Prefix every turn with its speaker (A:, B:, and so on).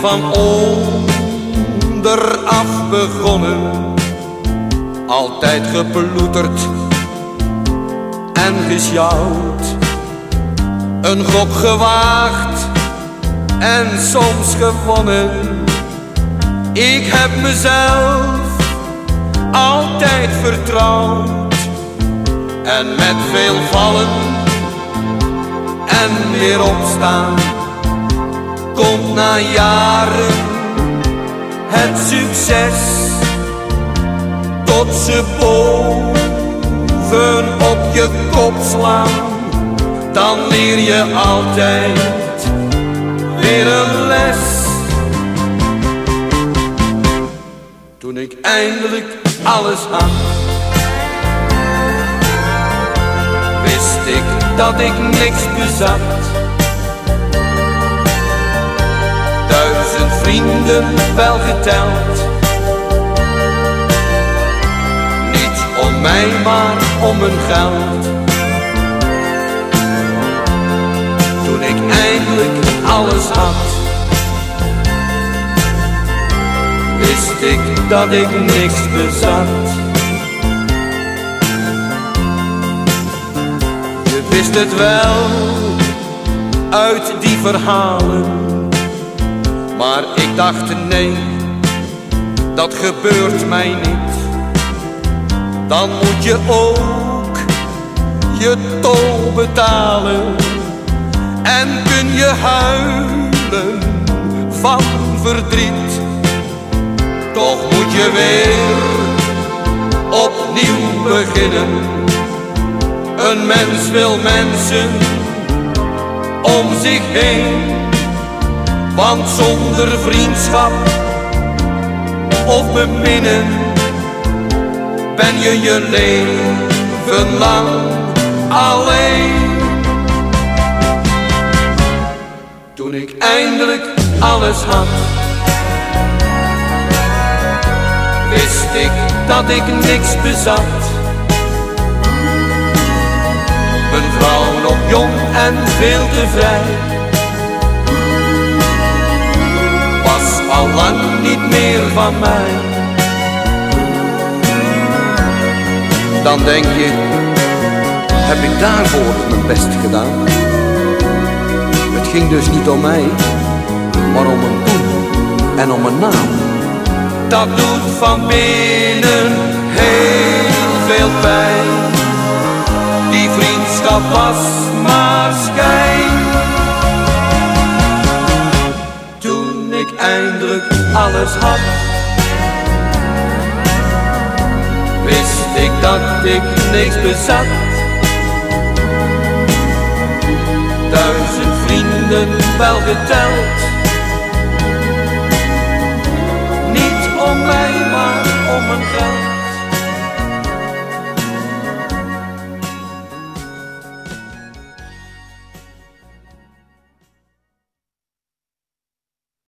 A: van onderaf begonnen, altijd geploeterd en gesjouwd. Een gok gewaagd en soms gewonnen. Ik heb mezelf altijd vertrouwd en met veel vallen en weer opstaan na jaren het succes tot ze boven op je kop slaan. Dan leer je altijd weer een les. Toen ik eindelijk alles had, wist ik dat ik niks bezat vrienden wel geteld. Niet om mij, maar om mijn geld. Toen ik eindelijk alles had, wist ik dat ik niks bezat. Je wist het wel uit die verhalen maar ik dacht nee, dat gebeurt mij niet. Dan moet je ook je tol betalen. En kun je huilen van verdriet. Toch moet je weer opnieuw beginnen. Een mens wil mensen om zich heen want zonder vriendschap of beminnen ben je je leven lang alleen. Toen ik eindelijk alles had, wist ik dat ik niks bezat. Mijn vrouw nog jong en veel te vrij niet meer van mij. Dan denk je, heb ik daarvoor mijn best gedaan? Het ging dus niet om mij, maar om een doel en om een naam. Dat doet van binnen heel veel pijn. Die vriendschap was maar schijn eindelijk alles had, wist ik dat ik niks bezat. Duizend vrienden wel geteld, niet om mij